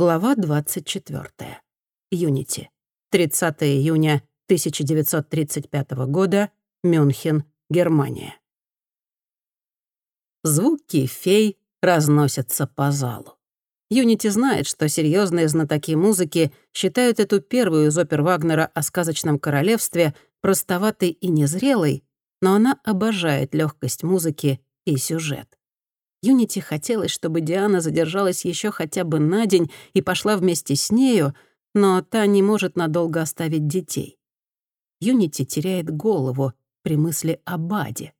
Глава 24. Юнити. 30 июня 1935 года. Мюнхен, Германия. Звуки фей разносятся по залу. Юнити знает, что серьезные знатоки музыки считают эту первую из опер Вагнера о сказочном королевстве простоватой и незрелой, но она обожает легкость музыки и сюжет. Юнити хотелось, чтобы Диана задержалась еще хотя бы на день и пошла вместе с нею, но та не может надолго оставить детей. Юнити теряет голову при мысли о Баде.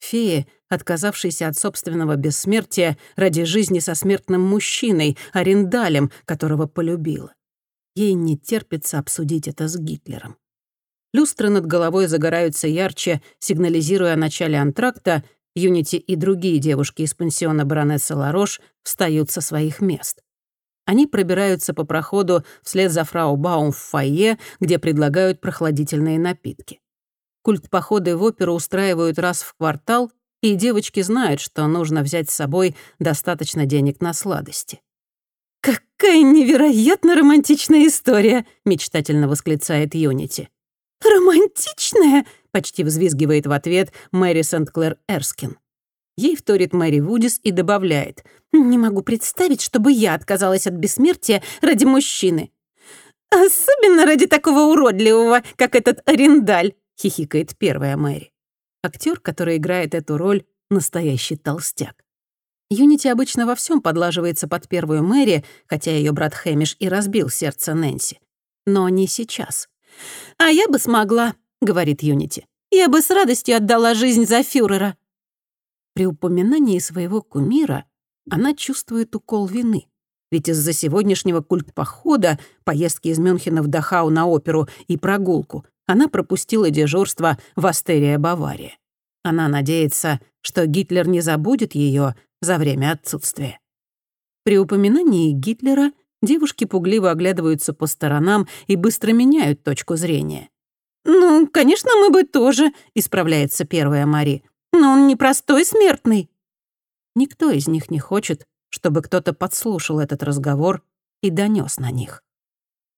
Фея, отказавшейся от собственного бессмертия ради жизни со смертным мужчиной, арендалем, которого полюбила. Ей не терпится обсудить это с Гитлером. Люстры над головой загораются ярче, сигнализируя о начале антракта, Юнити и другие девушки из пансиона баронессы Ларош встают со своих мест. Они пробираются по проходу вслед за фрау Баум в фойе, где предлагают прохладительные напитки. Культ-походы в оперу устраивают раз в квартал, и девочки знают, что нужно взять с собой достаточно денег на сладости. «Какая невероятно романтичная история!» — мечтательно восклицает Юнити. «Романтичная?» Почти взвизгивает в ответ Мэри Сент-Клэр Эрскин. Ей вторит Мэри Вудис и добавляет. «Не могу представить, чтобы я отказалась от бессмертия ради мужчины». «Особенно ради такого уродливого, как этот Арендаль», — хихикает первая Мэри. Актер, который играет эту роль, настоящий толстяк. Юнити обычно во всем подлаживается под первую Мэри, хотя ее брат Хэмиш и разбил сердце Нэнси. Но не сейчас. «А я бы смогла», говорит Юнити. «Я бы с радостью отдала жизнь за фюрера». При упоминании своего кумира она чувствует укол вины. Ведь из-за сегодняшнего культпохода, поездки из Мюнхена в Дахау на оперу и прогулку, она пропустила дежурство в Астерия Бавария. Она надеется, что Гитлер не забудет ее за время отсутствия. При упоминании Гитлера девушки пугливо оглядываются по сторонам и быстро меняют точку зрения. «Ну, конечно, мы бы тоже», — исправляется первая Мари. «Но он не простой смертный». Никто из них не хочет, чтобы кто-то подслушал этот разговор и донес на них.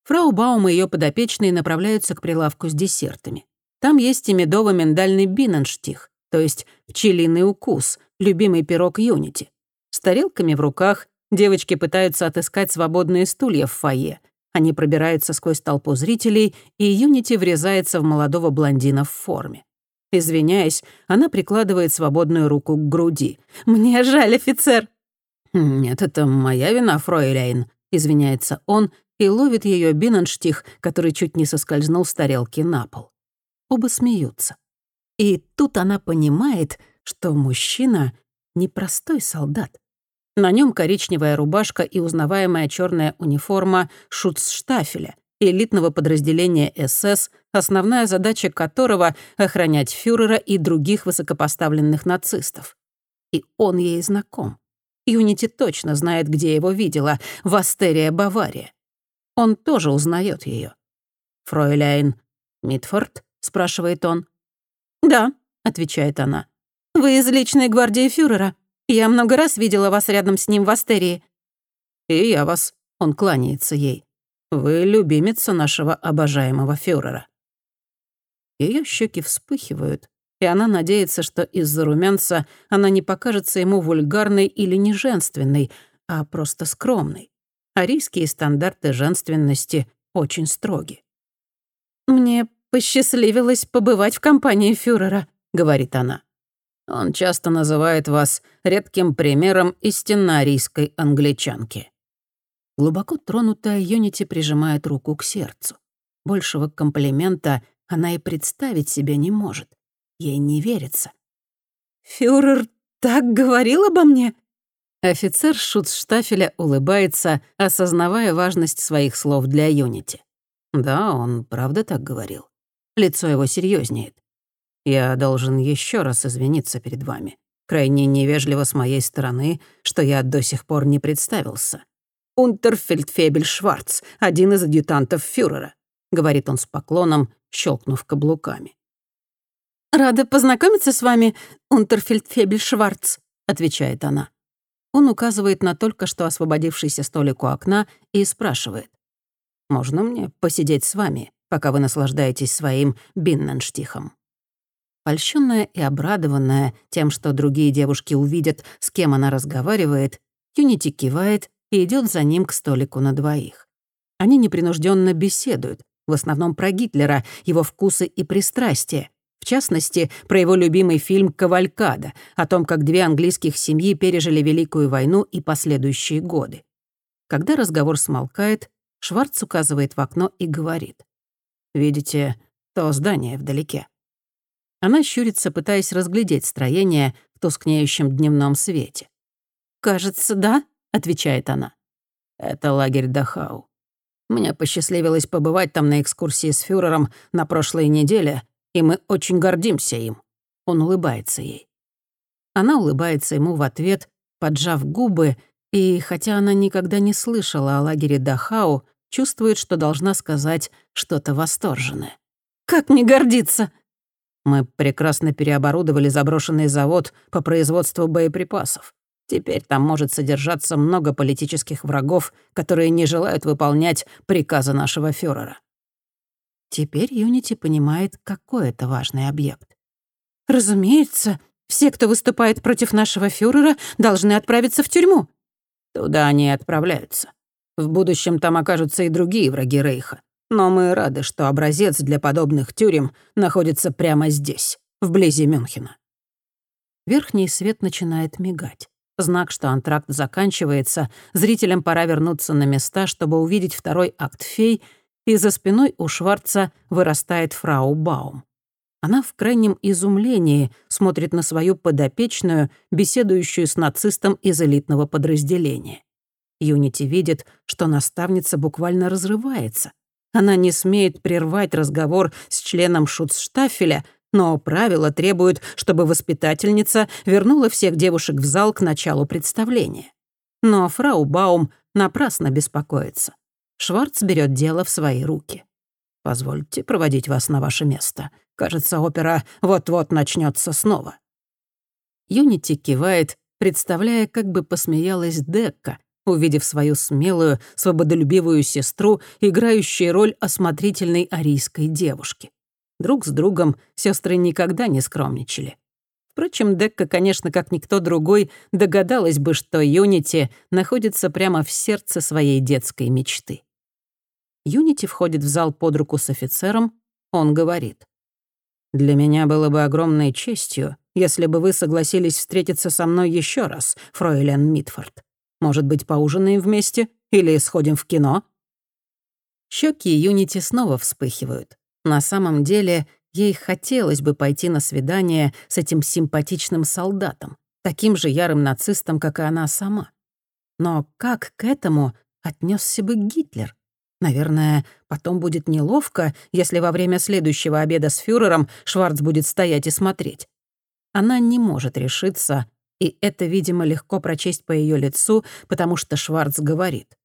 Фрау Баум и ее подопечные направляются к прилавку с десертами. Там есть и медово-миндальный биненштих, то есть пчелиный укус, любимый пирог Юнити. С тарелками в руках девочки пытаются отыскать свободные стулья в фойе, они пробираются сквозь толпу зрителей, и Юнити врезается в молодого блондина в форме. Извиняясь, она прикладывает свободную руку к груди. «Мне жаль, офицер!» «Нет, это моя вина, фройляйн», — извиняется он и ловит ее Бинненштих, который чуть не соскользнул с тарелки на пол. Оба смеются. И тут она понимает, что мужчина — непростой солдат. На нем коричневая рубашка и узнаваемая черная униформа Шуцштафеля, элитного подразделения СС, основная задача которого — охранять фюрера и других высокопоставленных нацистов. И он ей знаком. Юнити точно знает, где его видела — в Астерия, Бавария. Он тоже узнает ее. «Фройляйн Митфорд?» — спрашивает он. «Да», — отвечает она. «Вы из личной гвардии фюрера?» Я много раз видела вас рядом с ним в Астерии». «И я вас», — он кланяется ей. «Вы любимица нашего обожаемого фюрера». Ее щеки вспыхивают, и она надеется, что из-за румянца она не покажется ему вульгарной или неженственной, а просто скромной. Арийские стандарты женственности очень строги. «Мне посчастливилось побывать в компании фюрера», — говорит она. Он часто называет вас редким примером истинно арийской англичанки». Глубоко тронутая Юнити прижимает руку к сердцу. Большего комплимента она и представить себе не может. Ей не верится. «Фюрер так говорил обо мне?» Офицер Шуцштафеля улыбается, осознавая важность своих слов для Юнити. Да, он правда так говорил. Лицо его серьезнеет. Я должен еще раз извиниться перед вами. Крайне невежливо с моей стороны, что я до сих пор не представился. «Унтерфельдфебель Шварц, один из адъютантов фюрера», — говорит он с поклоном, щелкнув каблуками. «Рада познакомиться с вами, Унтерфельдфебель Шварц», — отвечает она. Он указывает на только что освободившийся столик у окна и спрашивает. «Можно мне посидеть с вами, пока вы наслаждаетесь своим Бинненштихом?» Польщенная и обрадованная тем, что другие девушки увидят, с кем она разговаривает, Юнити кивает и идет за ним к столику на двоих. Они непринужденно беседуют, в основном про Гитлера, его вкусы и пристрастия, в частности, про его любимый фильм «Кавалькада», о том, как две английских семьи пережили Великую войну и последующие годы. Когда разговор смолкает, Шварц указывает в окно и говорит. «Видите, то здание вдалеке». Она щурится, пытаясь разглядеть строение в тускнеющем дневном свете. «Кажется, да», — отвечает она. «Это лагерь Дахау. Мне посчастливилось побывать там на экскурсии с фюрером на прошлой неделе, и мы очень гордимся им». Он улыбается ей. Она улыбается ему в ответ, поджав губы, и, хотя она никогда не слышала о лагере Дахау, чувствует, что должна сказать что-то восторженное. «Как не гордиться!» Мы прекрасно переоборудовали заброшенный завод по производству боеприпасов. Теперь там может содержаться много политических врагов, которые не желают выполнять приказы нашего фюрера. Теперь Юнити понимает, какой это важный объект. «Разумеется, все, кто выступает против нашего фюрера, должны отправиться в тюрьму». «Туда они и отправляются. В будущем там окажутся и другие враги Рейха. Но мы рады, что образец для подобных тюрем находится прямо здесь, вблизи Мюнхена». Верхний свет начинает мигать. Знак, что антракт заканчивается, зрителям пора вернуться на места, чтобы увидеть второй акт «Фей», и за спиной у Шварца вырастает фрау Баум. Она в крайнем изумлении смотрит на свою подопечную, беседующую с нацистом из элитного подразделения. Юнити видит, что наставница буквально разрывается. Она не смеет прервать разговор с членом шуцштафеля, но правила требуют, чтобы воспитательница вернула всех девушек в зал к началу представления. Но фрау Баум напрасно беспокоится. Шварц берет дело в свои руки. «Позвольте проводить вас на ваше место. Кажется, опера вот-вот начнется снова». Юнити кивает, представляя, как бы посмеялась Декка, увидев свою смелую, свободолюбивую сестру, играющую роль осмотрительной арийской девушки. Друг с другом сестры никогда не скромничали. Впрочем, Декка, конечно, как никто другой, догадалась бы, что Юнити находится прямо в сердце своей детской мечты. Юнити входит в зал под руку с офицером. Он говорит. «Для меня было бы огромной честью, если бы вы согласились встретиться со мной еще раз, фройлен Митфорд. Может быть, поужинаем вместе или сходим в кино?» Щеки Юнити снова вспыхивают. На самом деле, ей хотелось бы пойти на свидание с этим симпатичным солдатом, таким же ярым нацистом, как и она сама. Но как к этому отнесся бы Гитлер? Наверное, потом будет неловко, если во время следующего обеда с фюрером Шварц будет стоять и смотреть. Она не может решиться, и это, видимо, легко прочесть по ее лицу, потому что Шварц говорит.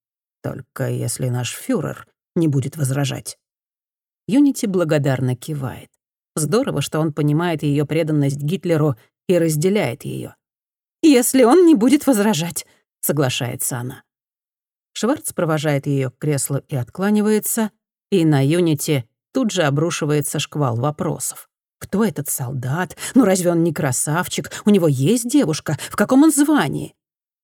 «Только если наш фюрер не будет возражать». Юнити благодарно кивает. Здорово, что он понимает ее преданность Гитлеру и разделяет ее. «Если он не будет возражать», — соглашается она. Шварц провожает ее к креслу и откланивается, и на Юнити тут же обрушивается шквал вопросов. Кто этот солдат? Ну разве он не красавчик? У него есть девушка? В каком он звании?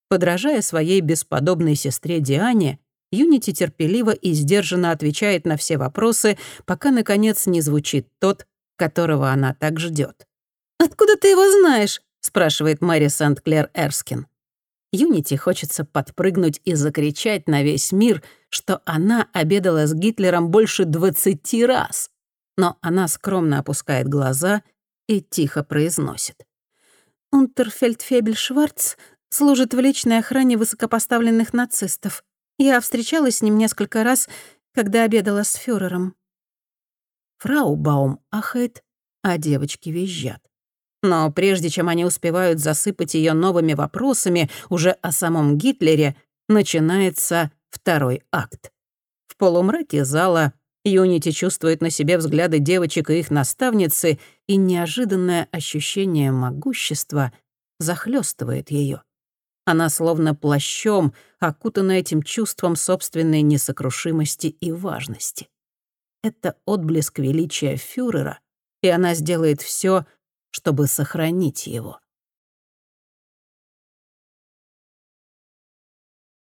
Подражая своей бесподобной сестре Диане, Юнити терпеливо и сдержанно отвечает на все вопросы, пока, наконец, не звучит тот, которого она так ждет. «Откуда ты его знаешь?» — спрашивает Мэри Сент-Клер Эрскин. Юнити хочется подпрыгнуть и закричать на весь мир, что она обедала с Гитлером больше двадцати раз. Но она скромно опускает глаза и тихо произносит. «Унтерфельдфебель Шварц служит в личной охране высокопоставленных нацистов. Я встречалась с ним несколько раз, когда обедала с фюрером». Фрау Баум ахает, а девочки визжат. Но прежде чем они успевают засыпать ее новыми вопросами уже о самом Гитлере, начинается второй акт. В полумраке зала Юнити чувствует на себе взгляды девочек и их наставницы, и неожиданное ощущение могущества захлестывает ее. Она словно плащом, окутана этим чувством собственной несокрушимости и важности. Это отблеск величия фюрера, и она сделает все, чтобы сохранить его.